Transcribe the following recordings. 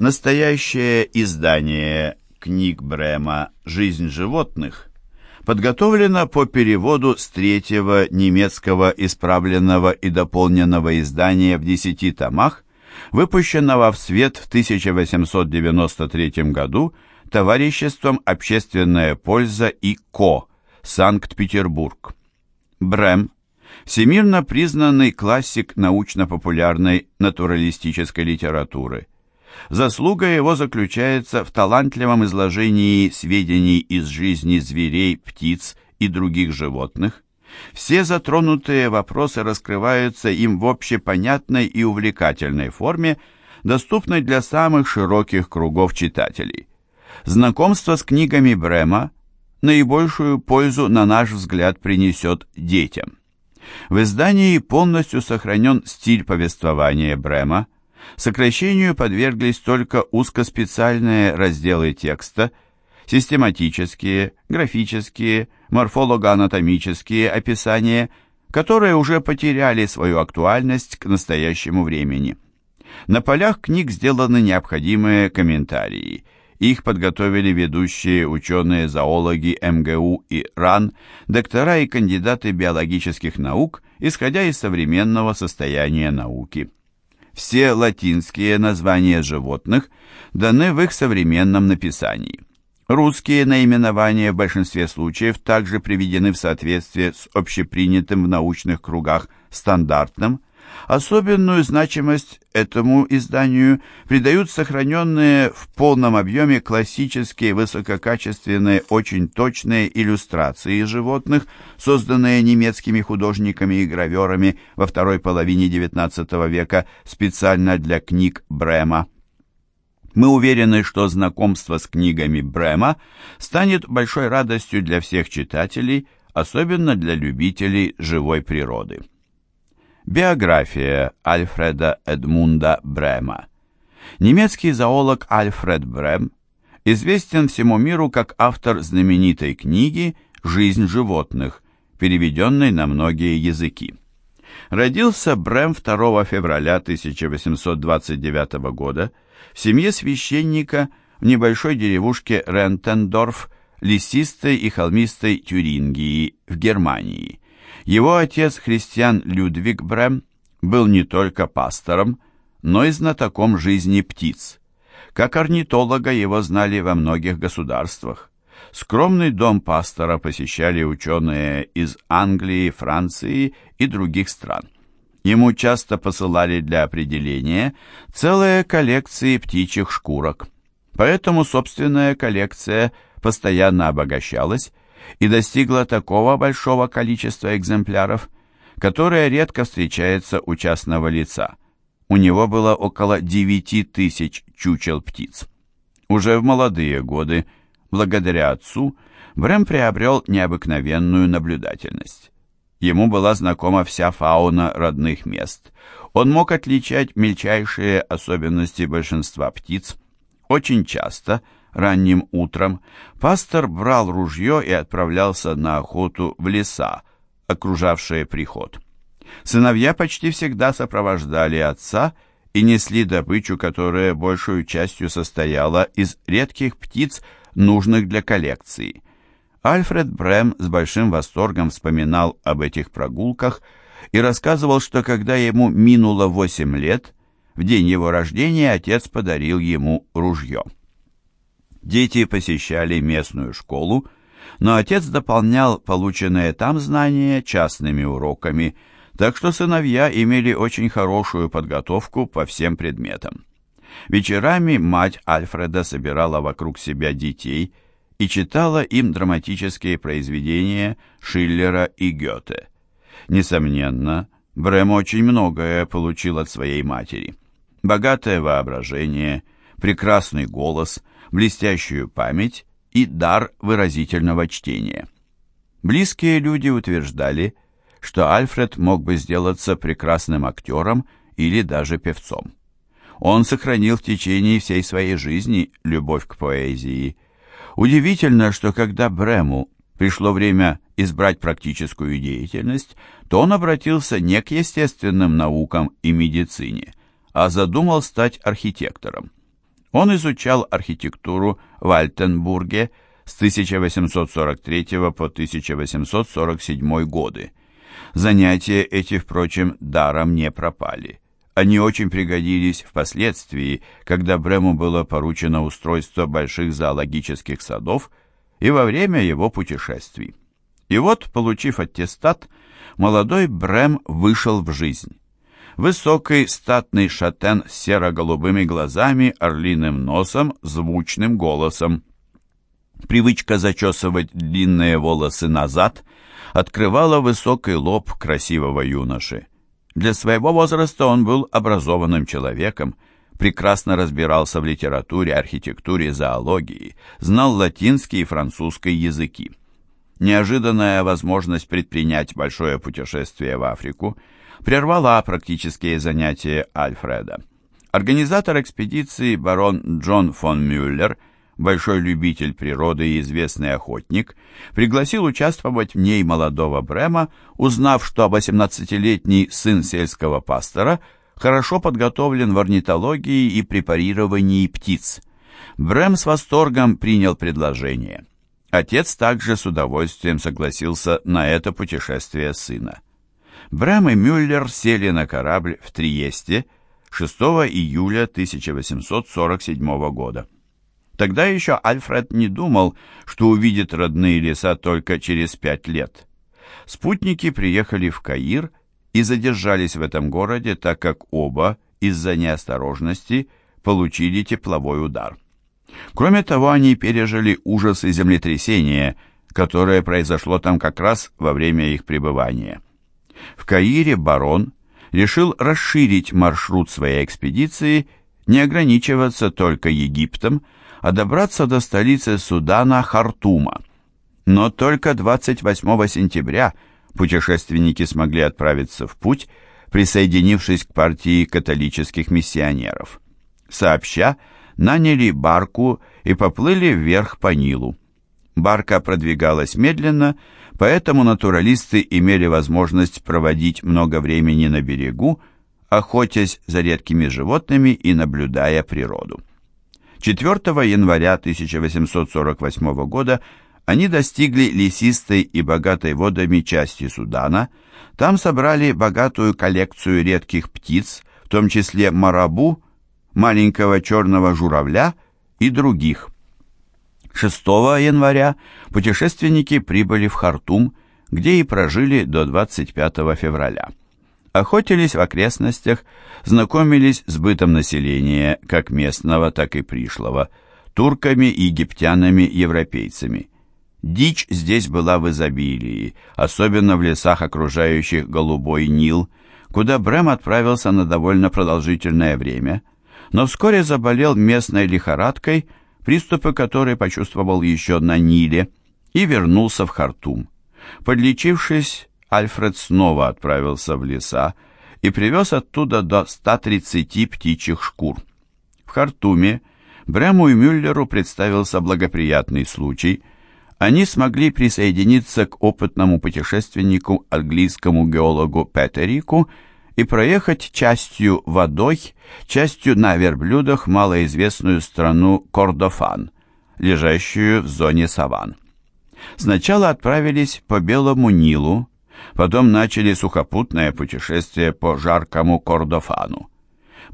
Настоящее издание книг Брема «Жизнь животных» подготовлено по переводу с третьего немецкого исправленного и дополненного издания в десяти томах, выпущенного в свет в 1893 году Товариществом «Общественная польза» и КО, Санкт-Петербург. Брем – всемирно признанный классик научно-популярной натуралистической литературы – Заслуга его заключается в талантливом изложении сведений из жизни зверей, птиц и других животных. Все затронутые вопросы раскрываются им в общепонятной и увлекательной форме, доступной для самых широких кругов читателей. Знакомство с книгами Брема наибольшую пользу, на наш взгляд, принесет детям. В издании полностью сохранен стиль повествования Брема, Сокращению подверглись только узкоспециальные разделы текста, систематические, графические, морфолого-анатомические описания, которые уже потеряли свою актуальность к настоящему времени. На полях книг сделаны необходимые комментарии. Их подготовили ведущие ученые-зоологи МГУ и РАН, доктора и кандидаты биологических наук, исходя из современного состояния науки. Все латинские названия животных даны в их современном написании. Русские наименования в большинстве случаев также приведены в соответствии с общепринятым в научных кругах стандартным, Особенную значимость этому изданию придают сохраненные в полном объеме классические высококачественные, очень точные иллюстрации животных, созданные немецкими художниками и граверами во второй половине XIX века специально для книг Брема. Мы уверены, что знакомство с книгами Брема станет большой радостью для всех читателей, особенно для любителей живой природы. Биография Альфреда Эдмунда Брема. Немецкий зоолог Альфред Брем известен всему миру как автор знаменитой книги «Жизнь животных», переведенной на многие языки. Родился Брем 2 февраля 1829 года в семье священника в небольшой деревушке Рентендорф, лесистой и холмистой Тюрингии в Германии – его отец, христиан Людвиг Брем, был не только пастором, но и знатоком жизни птиц. Как орнитолога его знали во многих государствах. Скромный дом пастора посещали ученые из Англии, Франции и других стран. Ему часто посылали для определения целые коллекции птичьих шкурок. Поэтому собственная коллекция постоянно обогащалась, и достигла такого большого количества экземпляров, которое редко встречается у частного лица. У него было около 9 тысяч чучел птиц. Уже в молодые годы, благодаря отцу, Брэм приобрел необыкновенную наблюдательность. Ему была знакома вся фауна родных мест. Он мог отличать мельчайшие особенности большинства птиц. Очень часто – ранним утром, пастор брал ружье и отправлялся на охоту в леса, окружавшие приход. Сыновья почти всегда сопровождали отца и несли добычу, которая большую частью состояла из редких птиц, нужных для коллекции. Альфред Брэм с большим восторгом вспоминал об этих прогулках и рассказывал, что когда ему минуло восемь лет, в день его рождения отец подарил ему ружье. Дети посещали местную школу, но отец дополнял полученные там знания частными уроками, так что сыновья имели очень хорошую подготовку по всем предметам. Вечерами мать Альфреда собирала вокруг себя детей и читала им драматические произведения Шиллера и Гёте. Несомненно, Брэм очень многое получил от своей матери. Богатое воображение, прекрасный голос, блестящую память и дар выразительного чтения. Близкие люди утверждали, что Альфред мог бы сделаться прекрасным актером или даже певцом. Он сохранил в течение всей своей жизни любовь к поэзии. Удивительно, что когда Брему пришло время избрать практическую деятельность, то он обратился не к естественным наукам и медицине, а задумал стать архитектором. Он изучал архитектуру в Альтенбурге с 1843 по 1847 годы. Занятия эти, впрочем, даром не пропали. Они очень пригодились впоследствии, когда Брему было поручено устройство больших зоологических садов и во время его путешествий. И вот, получив аттестат, молодой Брем вышел в жизнь. Высокий, статный шатен с серо-голубыми глазами, орлиным носом, звучным голосом. Привычка зачесывать длинные волосы назад открывала высокий лоб красивого юноши. Для своего возраста он был образованным человеком, прекрасно разбирался в литературе, архитектуре, зоологии, знал латинский и французский языки. Неожиданная возможность предпринять большое путешествие в Африку прервала практические занятия Альфреда. Организатор экспедиции барон Джон фон Мюллер, большой любитель природы и известный охотник, пригласил участвовать в ней молодого Брема, узнав, что 18-летний сын сельского пастора хорошо подготовлен в орнитологии и препарировании птиц. Брэм с восторгом принял предложение. Отец также с удовольствием согласился на это путешествие сына. Брэм и Мюллер сели на корабль в Триесте 6 июля 1847 года. Тогда еще Альфред не думал, что увидит родные леса только через пять лет. Спутники приехали в Каир и задержались в этом городе, так как оба, из-за неосторожности, получили тепловой удар. Кроме того, они пережили ужасы землетрясения, которое произошло там как раз во время их пребывания. В Каире барон решил расширить маршрут своей экспедиции, не ограничиваться только Египтом, а добраться до столицы Судана Хартума. Но только 28 сентября путешественники смогли отправиться в путь, присоединившись к партии католических миссионеров. Сообща, наняли барку и поплыли вверх по Нилу. Барка продвигалась медленно, поэтому натуралисты имели возможность проводить много времени на берегу, охотясь за редкими животными и наблюдая природу. 4 января 1848 года они достигли лесистой и богатой водами части Судана, там собрали богатую коллекцию редких птиц, в том числе марабу, маленького черного журавля и других. 6 января путешественники прибыли в Хартум, где и прожили до 25 февраля. Охотились в окрестностях, знакомились с бытом населения, как местного, так и пришлого, турками, египтянами, европейцами. Дичь здесь была в изобилии, особенно в лесах, окружающих Голубой Нил, куда Брэм отправился на довольно продолжительное время – но вскоре заболел местной лихорадкой, приступы которой почувствовал еще на Ниле, и вернулся в Хартум. Подлечившись, Альфред снова отправился в леса и привез оттуда до 130 птичьих шкур. В Хартуме Брему и Мюллеру представился благоприятный случай. Они смогли присоединиться к опытному путешественнику, английскому геологу Петерику, и проехать частью водой, частью на верблюдах малоизвестную страну Кордофан, лежащую в зоне саван. Сначала отправились по Белому Нилу, потом начали сухопутное путешествие по жаркому Кордофану.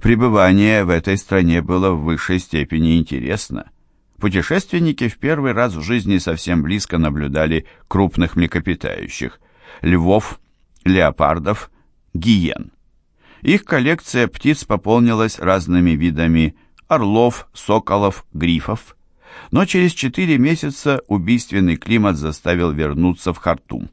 Пребывание в этой стране было в высшей степени интересно. Путешественники в первый раз в жизни совсем близко наблюдали крупных млекопитающих – львов, леопардов, гиен. Их коллекция птиц пополнилась разными видами орлов, соколов, грифов. Но через четыре месяца убийственный климат заставил вернуться в Хартум.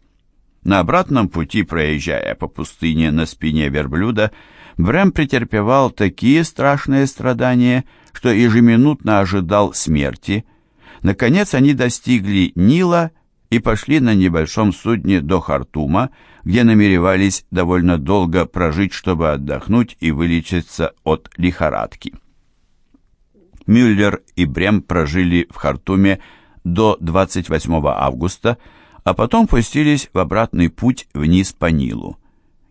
На обратном пути, проезжая по пустыне на спине верблюда, Брэм претерпевал такие страшные страдания, что ежеминутно ожидал смерти. Наконец они достигли Нила и пошли на небольшом судне до Хартума, где намеревались довольно долго прожить, чтобы отдохнуть и вылечиться от лихорадки. Мюллер и Брем прожили в Хартуме до 28 августа, а потом пустились в обратный путь вниз по Нилу.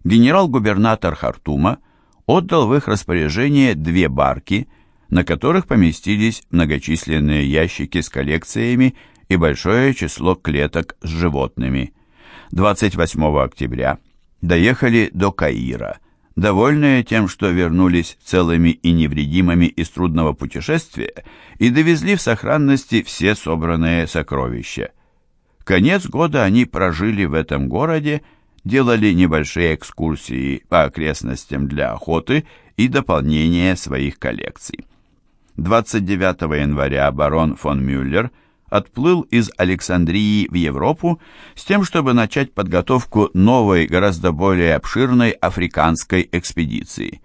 Генерал-губернатор Хартума отдал в их распоряжение две барки, на которых поместились многочисленные ящики с коллекциями и большое число клеток с животными. 28 октября доехали до Каира, довольные тем, что вернулись целыми и невредимыми из трудного путешествия и довезли в сохранности все собранные сокровища. Конец года они прожили в этом городе, делали небольшие экскурсии по окрестностям для охоты и дополнения своих коллекций. 29 января барон фон Мюллер отплыл из Александрии в Европу с тем, чтобы начать подготовку новой, гораздо более обширной африканской экспедиции.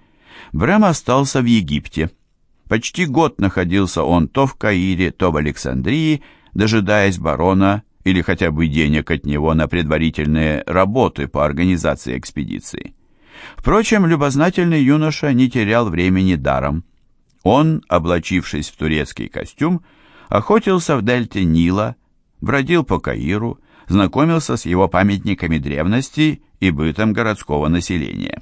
Брэм остался в Египте. Почти год находился он то в Каире, то в Александрии, дожидаясь барона или хотя бы денег от него на предварительные работы по организации экспедиции. Впрочем, любознательный юноша не терял времени даром. Он, облачившись в турецкий костюм, охотился в дельте Нила, бродил по Каиру, знакомился с его памятниками древности и бытом городского населения.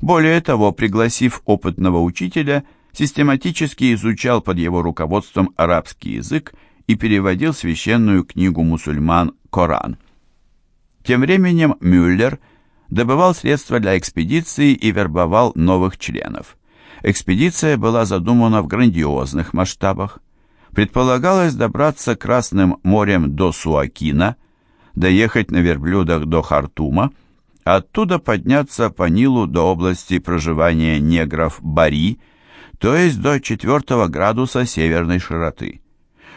Более того, пригласив опытного учителя, систематически изучал под его руководством арабский язык и переводил священную книгу мусульман Коран. Тем временем Мюллер добывал средства для экспедиции и вербовал новых членов. Экспедиция была задумана в грандиозных масштабах. Предполагалось добраться Красным морем до Суакина, доехать на верблюдах до Хартума, оттуда подняться по Нилу до области проживания негров Бари, то есть до 4 градуса северной широты.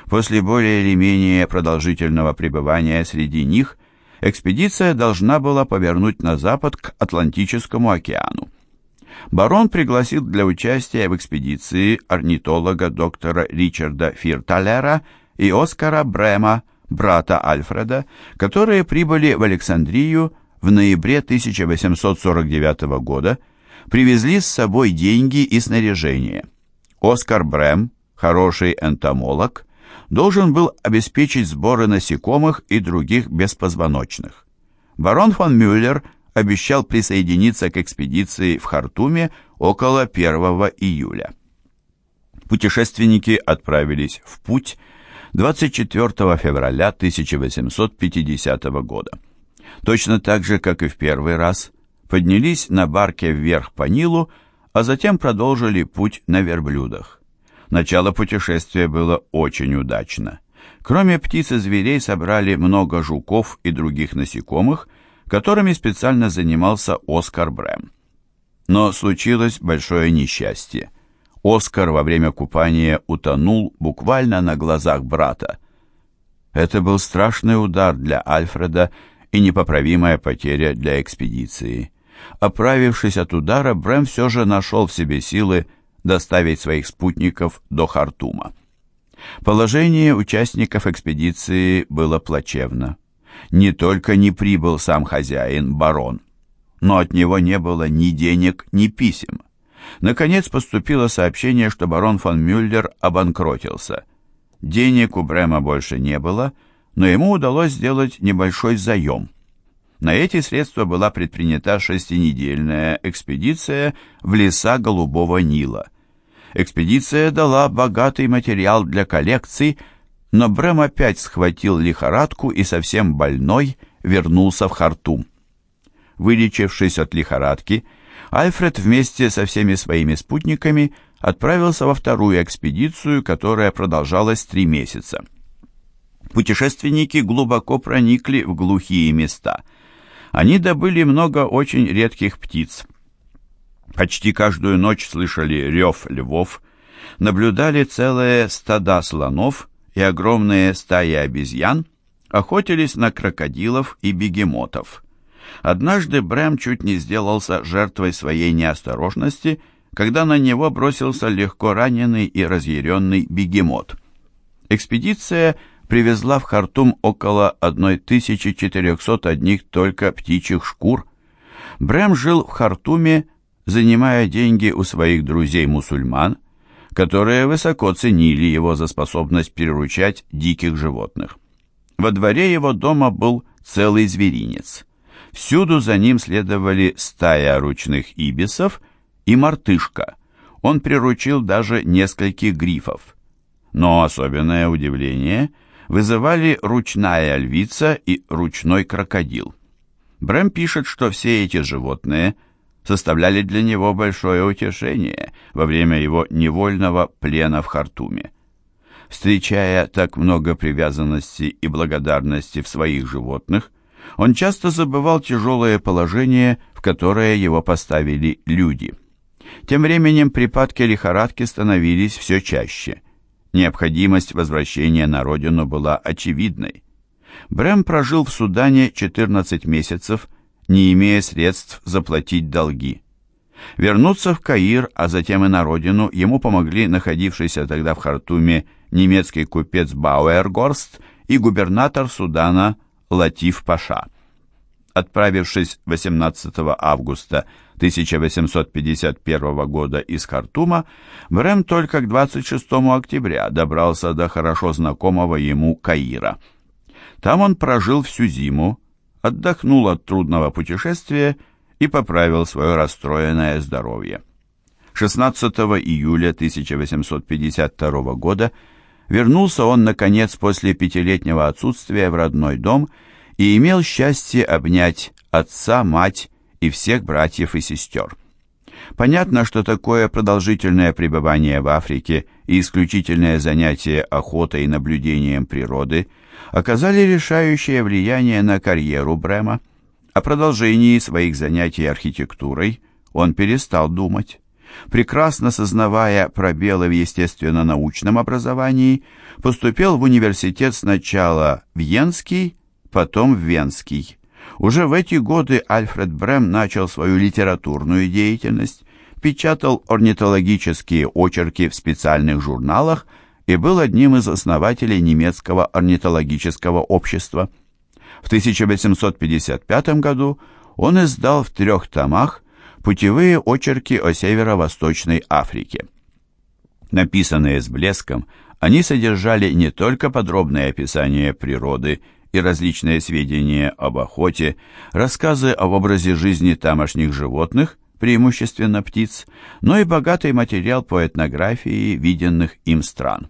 После более или менее продолжительного пребывания среди них, экспедиция должна была повернуть на запад к Атлантическому океану. Барон пригласил для участия в экспедиции орнитолога доктора Ричарда Фирталера и Оскара Брема, брата Альфреда, которые прибыли в Александрию в ноябре 1849 года, привезли с собой деньги и снаряжение. Оскар Брэм, хороший энтомолог, должен был обеспечить сборы насекомых и других беспозвоночных. Барон фон Мюллер – обещал присоединиться к экспедиции в Хартуме около 1 июля. Путешественники отправились в путь 24 февраля 1850 года. Точно так же, как и в первый раз, поднялись на барке вверх по Нилу, а затем продолжили путь на верблюдах. Начало путешествия было очень удачно. Кроме птиц и зверей собрали много жуков и других насекомых – которыми специально занимался Оскар Брэм. Но случилось большое несчастье. Оскар во время купания утонул буквально на глазах брата. Это был страшный удар для Альфреда и непоправимая потеря для экспедиции. Оправившись от удара, Брэм все же нашел в себе силы доставить своих спутников до Хартума. Положение участников экспедиции было плачевно не только не прибыл сам хозяин, барон, но от него не было ни денег, ни писем. Наконец поступило сообщение, что барон фон Мюллер обанкротился. Денег у Брема больше не было, но ему удалось сделать небольшой заем. На эти средства была предпринята шестинедельная экспедиция в леса Голубого Нила. Экспедиция дала богатый материал для коллекций, но Брэм опять схватил лихорадку и совсем больной вернулся в Хартум. Вылечившись от лихорадки, Альфред вместе со всеми своими спутниками отправился во вторую экспедицию, которая продолжалась три месяца. Путешественники глубоко проникли в глухие места. Они добыли много очень редких птиц. Почти каждую ночь слышали рев львов, наблюдали целые стада слонов и огромные стаи обезьян охотились на крокодилов и бегемотов. Однажды Брэм чуть не сделался жертвой своей неосторожности, когда на него бросился легко раненый и разъяренный бегемот. Экспедиция привезла в Хартум около 1400 одних только птичьих шкур. Брэм жил в Хартуме, занимая деньги у своих друзей-мусульман, которые высоко ценили его за способность приручать диких животных. Во дворе его дома был целый зверинец. Всюду за ним следовали стая ручных ибисов и мартышка. он приручил даже нескольких грифов. Но особенное удивление вызывали ручная львица и ручной крокодил. Брэм пишет, что все эти животные составляли для него большое утешение во время его невольного плена в Хартуме. Встречая так много привязанности и благодарности в своих животных, он часто забывал тяжелое положение, в которое его поставили люди. Тем временем припадки лихорадки становились все чаще. Необходимость возвращения на родину была очевидной. Брэм прожил в Судане 14 месяцев, не имея средств заплатить долги. Вернуться в Каир, а затем и на родину, ему помогли находившийся тогда в Хартуме немецкий купец Бауэргорст и губернатор Судана Латиф Паша. Отправившись 18 августа 1851 года из Хартума, Брэм только к 26 октября добрался до хорошо знакомого ему Каира. Там он прожил всю зиму, отдохнул от трудного путешествия и поправил свое расстроенное здоровье. 16 июля 1852 года вернулся он, наконец, после пятилетнего отсутствия в родной дом и имел счастье обнять отца, мать и всех братьев и сестер. Понятно, что такое продолжительное пребывание в Африке и исключительное занятие охотой и наблюдением природы оказали решающее влияние на карьеру Брема. О продолжении своих занятий архитектурой он перестал думать. Прекрасно сознавая пробелы в естественно-научном образовании, поступил в университет сначала в Йенский, потом в Венский. Уже в эти годы Альфред Брем начал свою литературную деятельность, печатал орнитологические очерки в специальных журналах и был одним из основателей немецкого орнитологического общества. В 1855 году он издал в трех томах путевые очерки о северо-восточной Африке. Написанные с блеском, они содержали не только подробное описание природы и различные сведения об охоте, рассказы об образе жизни тамошних животных, преимущественно птиц, но и богатый материал по этнографии виденных им стран.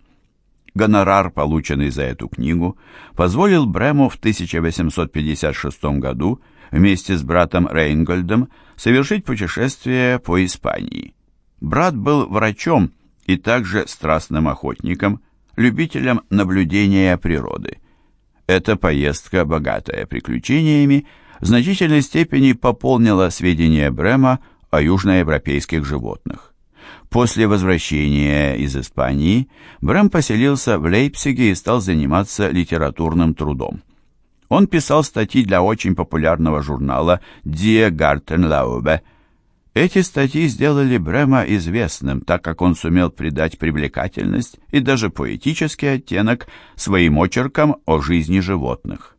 Гонорар, полученный за эту книгу, позволил Брему в 1856 году вместе с братом Рейнгольдом совершить путешествие по Испании. Брат был врачом и также страстным охотником, любителем наблюдения природы. Эта поездка, богатая приключениями, в значительной степени пополнила сведения Брема о южноевропейских животных. После возвращения из Испании Брэм поселился в Лейпциге и стал заниматься литературным трудом. Он писал статьи для очень популярного журнала «Die Gartenlaube». Эти статьи сделали Брема известным, так как он сумел придать привлекательность и даже поэтический оттенок своим очеркам о жизни животных.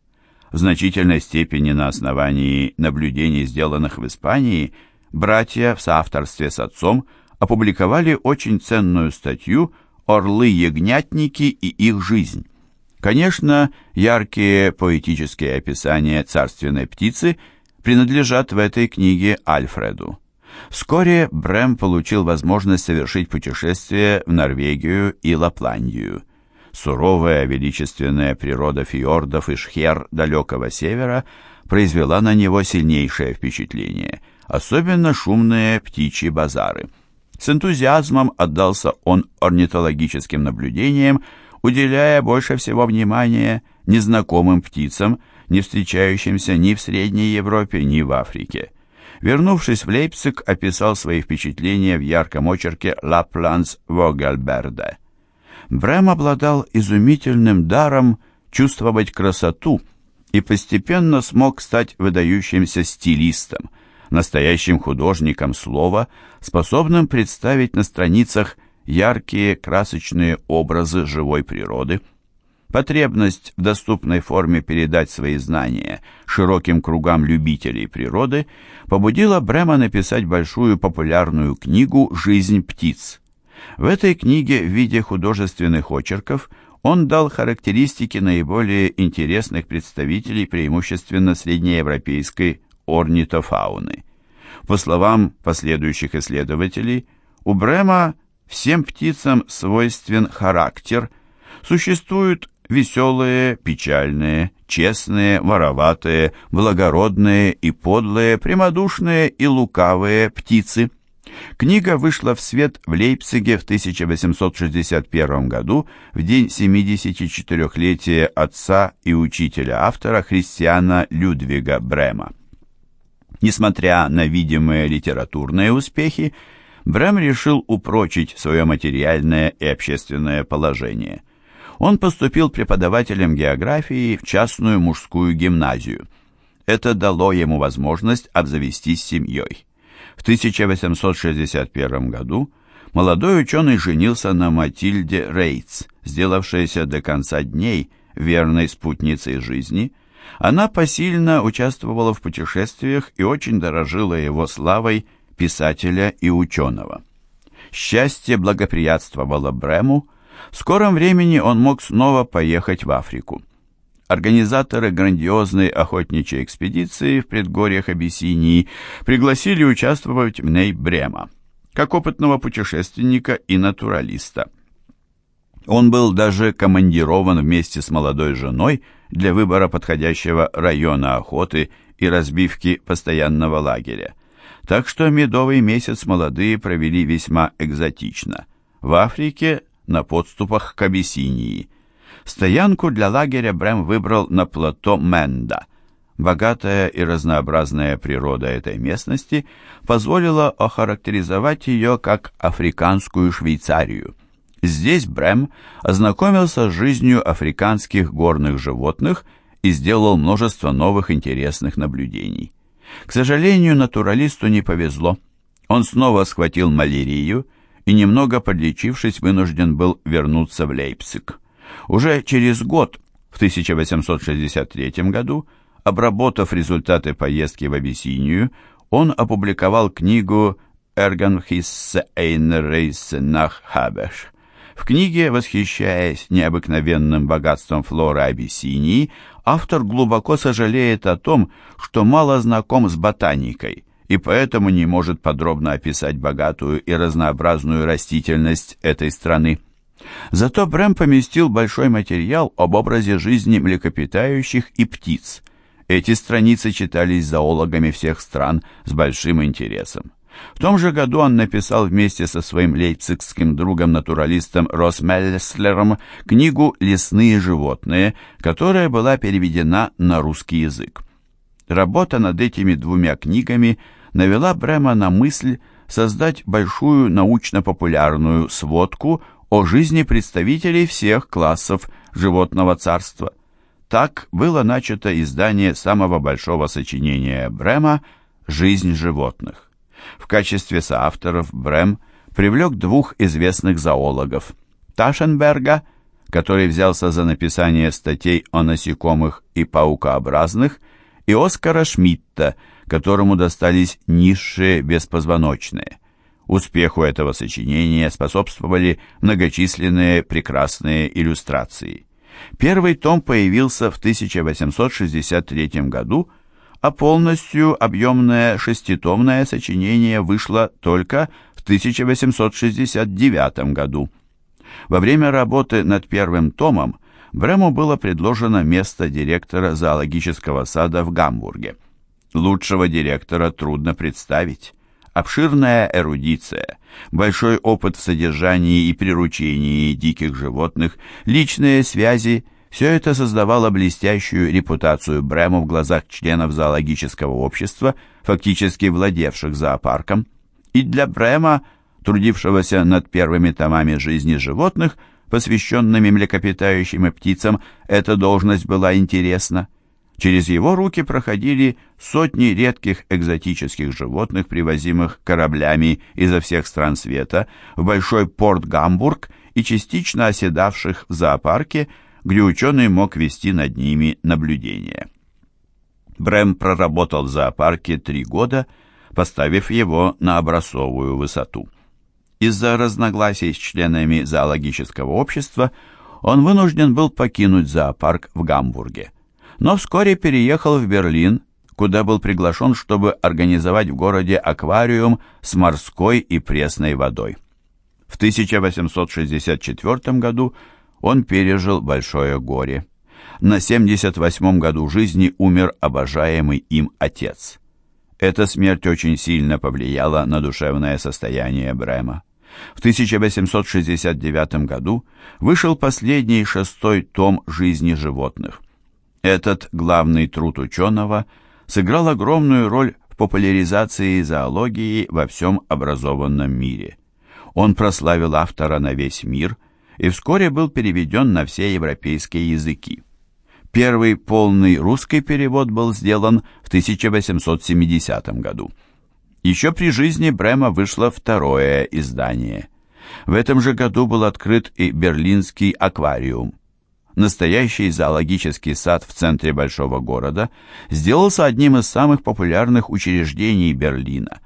В значительной степени на основании наблюдений, сделанных в Испании, братья в соавторстве с отцом – опубликовали очень ценную статью «Орлы-ягнятники и их жизнь». Конечно, яркие поэтические описания царственной птицы принадлежат в этой книге Альфреду. Вскоре Брэм получил возможность совершить путешествие в Норвегию и Лапландию. Суровая величественная природа фьордов и шхер далекого севера произвела на него сильнейшее впечатление, особенно шумные птичьи базары – с энтузиазмом отдался он орнитологическим наблюдениям, уделяя больше всего внимания незнакомым птицам, не встречающимся ни в Средней Европе, ни в Африке. Вернувшись в Лейпциг, описал свои впечатления в ярком очерке «Лапланс Вогельберде». Брэм обладал изумительным даром чувствовать красоту и постепенно смог стать выдающимся стилистом – настоящим художником слова, способным представить на страницах яркие красочные образы живой природы. Потребность в доступной форме передать свои знания широким кругам любителей природы побудила Брема написать большую популярную книгу «Жизнь птиц». В этой книге в виде художественных очерков он дал характеристики наиболее интересных представителей преимущественно среднеевропейской орнитофауны. По словам последующих исследователей, У Брема всем птицам свойствен характер. Существуют веселые, печальные, честные, вороватые, благородные и подлые, прямодушные и лукавые птицы. Книга вышла в свет в Лейпциге в 1861 году, в день 74-летия отца и учителя автора христиана Людвига Брема. Несмотря на видимые литературные успехи, Брем решил упрочить свое материальное и общественное положение. Он поступил преподавателем географии в частную мужскую гимназию. Это дало ему возможность обзавестись семьей. В 1861 году молодой ученый женился на Матильде Рейтс, сделавшейся до конца дней верной спутницей жизни. Она посильно участвовала в путешествиях и очень дорожила его славой писателя и ученого. Счастье благоприятствовало Брему, в скором времени он мог снова поехать в Африку. Организаторы грандиозной охотничьей экспедиции в предгорьях Абиссинии пригласили участвовать в ней Брема, как опытного путешественника и натуралиста. Он был даже командирован вместе с молодой женой для выбора подходящего района охоты и разбивки постоянного лагеря. Так что медовый месяц молодые провели весьма экзотично. В Африке на подступах к Абиссинии. Стоянку для лагеря Брэм выбрал на плато Менда. Богатая и разнообразная природа этой местности позволила охарактеризовать ее как африканскую Швейцарию. Здесь Брэм ознакомился с жизнью африканских горных животных и сделал множество новых интересных наблюдений. К сожалению, натуралисту не повезло. Он снова схватил малярию и, немного подлечившись, вынужден был вернуться в Лейпциг. Уже через год, в 1863 году, обработав результаты поездки в Абиссинию, он опубликовал книгу «Эрганхиссе Эйнрейсе нах Хабеш». В книге, восхищаясь необыкновенным богатством флоры Абиссинии, автор глубоко сожалеет о том, что мало знаком с ботаникой – и поэтому не может подробно описать богатую и разнообразную растительность этой страны. Зато Брэм поместил большой материал об образе жизни млекопитающих и птиц. Эти страницы читались зоологами всех стран с большим интересом. В том же году он написал вместе со своим лейпцигским другом-натуралистом Росмеллеслером книгу «Лесные животные», которая была переведена на русский язык. Работа над этими двумя книгами – навела Брема на мысль создать большую научно-популярную сводку о жизни представителей всех классов животного царства. Так было начато издание самого большого сочинения Брема «Жизнь животных». В качестве соавторов Брем привлек двух известных зоологов – Ташенберга, который взялся за написание статей о насекомых и паукообразных, и Оскара Шмидта – которому достались низшие беспозвоночные. Успеху этого сочинения способствовали многочисленные прекрасные иллюстрации. Первый том появился в 1863 году, а полностью объемное шеститомное сочинение вышло только в 1869 году. Во время работы над первым томом Брему было предложено место директора зоологического сада в Гамбурге. Лучшего директора трудно представить. Обширная эрудиция, большой опыт в содержании и приручении диких животных, личные связи – все это создавало блестящую репутацию Брема в глазах членов зоологического общества, фактически владевших зоопарком. И для Брема, трудившегося над первыми томами жизни животных, посвященными млекопитающим и птицам, эта должность была интересна. Через его руки проходили сотни редких экзотических животных, привозимых кораблями изо всех стран света в большой порт Гамбург и частично оседавших в зоопарке, где ученый мог вести над ними наблюдение. Брэм проработал в зоопарке три года, поставив его на образцовую высоту. Из-за разногласий с членами зоологического общества он вынужден был покинуть зоопарк в Гамбурге но вскоре переехал в Берлин, куда был приглашен, чтобы организовать в городе аквариум с морской и пресной водой. В 1864 году он пережил большое горе. На 78 году жизни умер обожаемый им отец. Эта смерть очень сильно повлияла на душевное состояние Брема. В 1869 году вышел последний шестой том «Жизни животных». Этот главный труд ученого сыграл огромную роль в популяризации зоологии во всем образованном мире. Он прославил автора на весь мир и вскоре был переведен на все европейские языки. Первый полный русский перевод был сделан в 1870 году. Еще при жизни Брема вышло второе издание. В этом же году был открыт и Берлинский аквариум. Настоящий зоологический сад в центре большого города сделался одним из самых популярных учреждений Берлина.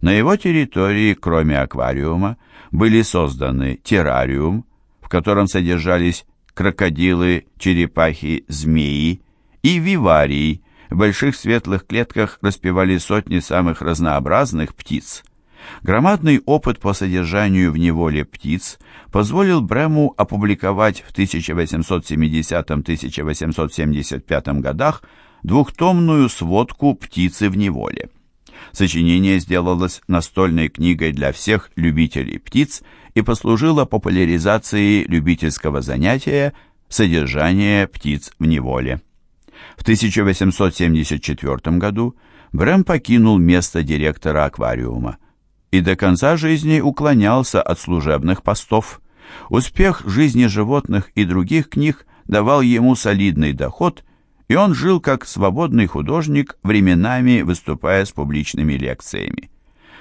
На его территории, кроме аквариума, были созданы террариум, в котором содержались крокодилы, черепахи, змеи и виварии, в больших светлых клетках распевали сотни самых разнообразных птиц. Громадный опыт по содержанию в неволе птиц позволил Брему опубликовать в 1870-1875 годах двухтомную сводку «Птицы в неволе». Сочинение сделалось настольной книгой для всех любителей птиц и послужило популяризации любительского занятия содержания птиц в неволе. В 1874 году Брэм покинул место директора аквариума и до конца жизни уклонялся от служебных постов. Успех жизни животных и других книг давал ему солидный доход, и он жил как свободный художник, временами выступая с публичными лекциями.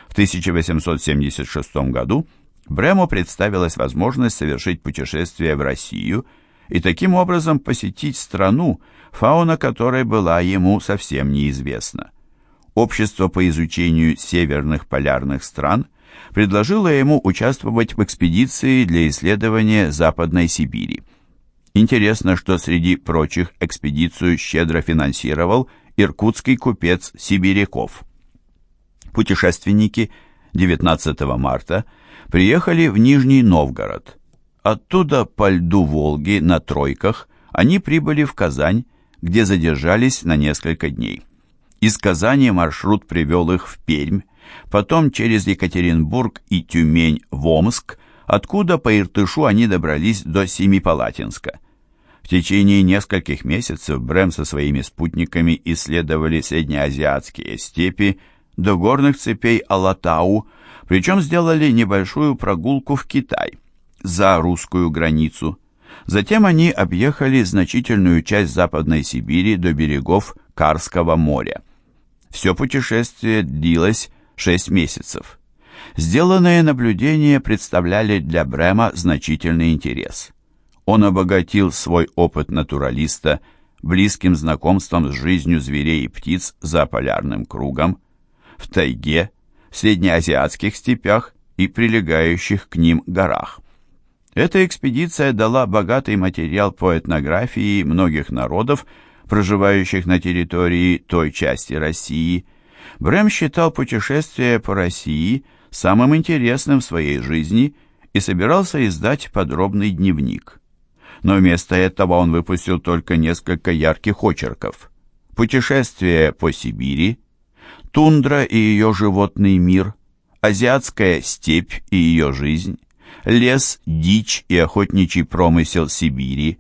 В 1876 году Брему представилась возможность совершить путешествие в Россию и таким образом посетить страну, фауна которой была ему совсем неизвестна. Общество по изучению северных полярных стран предложило ему участвовать в экспедиции для исследования Западной Сибири. Интересно, что среди прочих экспедицию щедро финансировал иркутский купец Сибиряков. Путешественники 19 марта приехали в Нижний Новгород. Оттуда по льду Волги на тройках они прибыли в Казань, где задержались на несколько дней. Из Казани маршрут привел их в Пермь, потом через Екатеринбург и Тюмень в Омск, откуда по Иртышу они добрались до Семипалатинска. В течение нескольких месяцев Брэм со своими спутниками исследовали среднеазиатские степи до горных цепей Алатау, причем сделали небольшую прогулку в Китай, за русскую границу. Затем они объехали значительную часть Западной Сибири до берегов Карского моря. Все путешествие длилось шесть месяцев. Сделанные наблюдения представляли для Брема значительный интерес. Он обогатил свой опыт натуралиста близким знакомством с жизнью зверей и птиц за полярным кругом, в тайге, в среднеазиатских степях и прилегающих к ним горах. Эта экспедиция дала богатый материал по этнографии многих народов, проживающих на территории той части России. Брэм считал путешествие по России самым интересным в своей жизни и собирался издать подробный дневник. Но вместо этого он выпустил только несколько ярких очерков. «Путешествие по Сибири», «Тундра и ее животный мир», «Азиатская степь и ее жизнь», лес, дичь и охотничий промысел Сибири.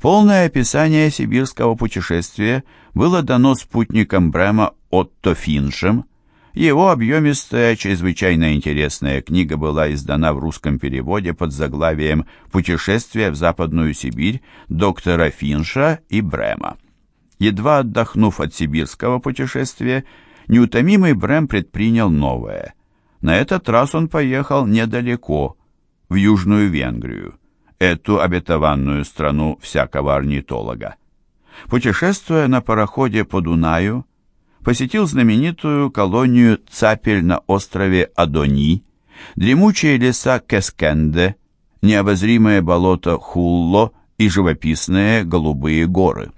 Полное описание сибирского путешествия было дано спутником Брема Отто Финшем. Его объемистая, чрезвычайно интересная книга была издана в русском переводе под заглавием «Путешествие в Западную Сибирь» доктора Финша и Брема. Едва отдохнув от сибирского путешествия, неутомимый Брэм предпринял новое. На этот раз он поехал недалеко, в Южную Венгрию, эту обетованную страну всякого орнитолога. Путешествуя на пароходе по Дунаю, посетил знаменитую колонию Цапель на острове Адони, дремучие леса Кескенде, необозримое болото Хулло и живописные голубые горы.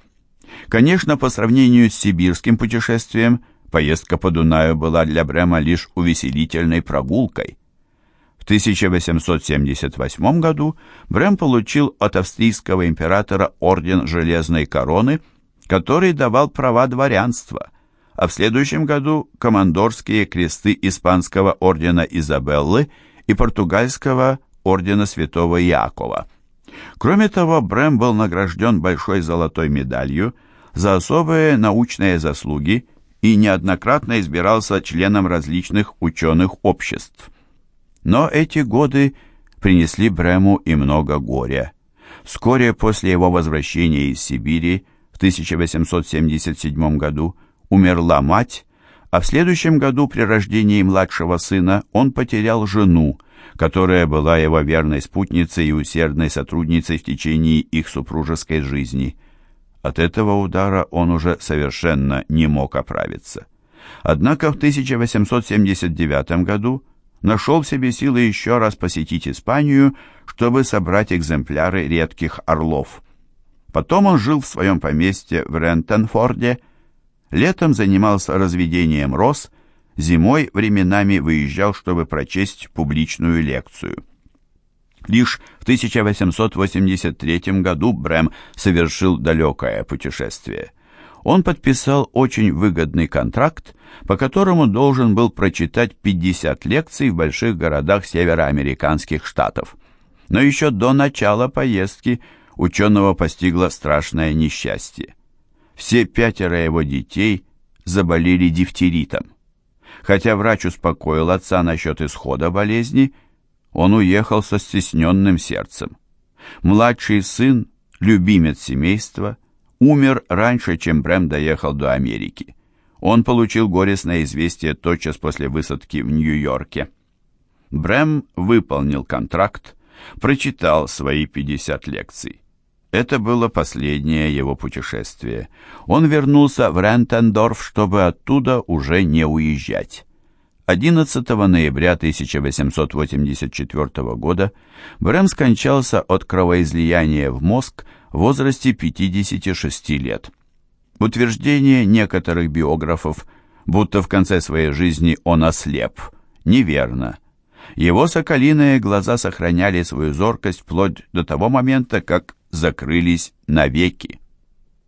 Конечно, по сравнению с сибирским путешествием, поездка по Дунаю была для Брема лишь увеселительной прогулкой. В 1878 году Брем получил от австрийского императора орден Железной Короны, который давал права дворянства, а в следующем году командорские кресты Испанского ордена Изабеллы и португальского ордена Святого Иакова. Кроме того, Брэм был награжден большой золотой медалью за особые научные заслуги и неоднократно избирался членом различных ученых обществ. Но эти годы принесли Брэму и много горя. Вскоре после его возвращения из Сибири в 1877 году умерла мать, а в следующем году при рождении младшего сына он потерял жену, которая была его верной спутницей и усердной сотрудницей в течение их супружеской жизни. От этого удара он уже совершенно не мог оправиться. Однако в 1879 году нашел в себе силы еще раз посетить Испанию, чтобы собрать экземпляры редких орлов. Потом он жил в своем поместье в Рентенфорде, летом занимался разведением роз, зимой временами выезжал, чтобы прочесть публичную лекцию. Лишь в 1883 году Брэм совершил далекое путешествие. Он подписал очень выгодный контракт, по которому должен был прочитать 50 лекций в больших городах североамериканских штатов. Но еще до начала поездки ученого постигло страшное несчастье. Все пятеро его детей заболели дифтеритом. Хотя врач успокоил отца насчет исхода болезни, он уехал со стесненным сердцем. Младший сын, любимец семейства, умер раньше, чем Брэм доехал до Америки. Он получил горестное известие тотчас после высадки в Нью-Йорке. Брэм выполнил контракт, прочитал свои 50 лекций. Это было последнее его путешествие. Он вернулся в Рентендорф, чтобы оттуда уже не уезжать. 11 ноября 1884 года Брэм скончался от кровоизлияния в мозг в возрасте 56 лет. Утверждение некоторых биографов, будто в конце своей жизни он ослеп, неверно. Его соколиные глаза сохраняли свою зоркость вплоть до того момента, как закрылись навеки.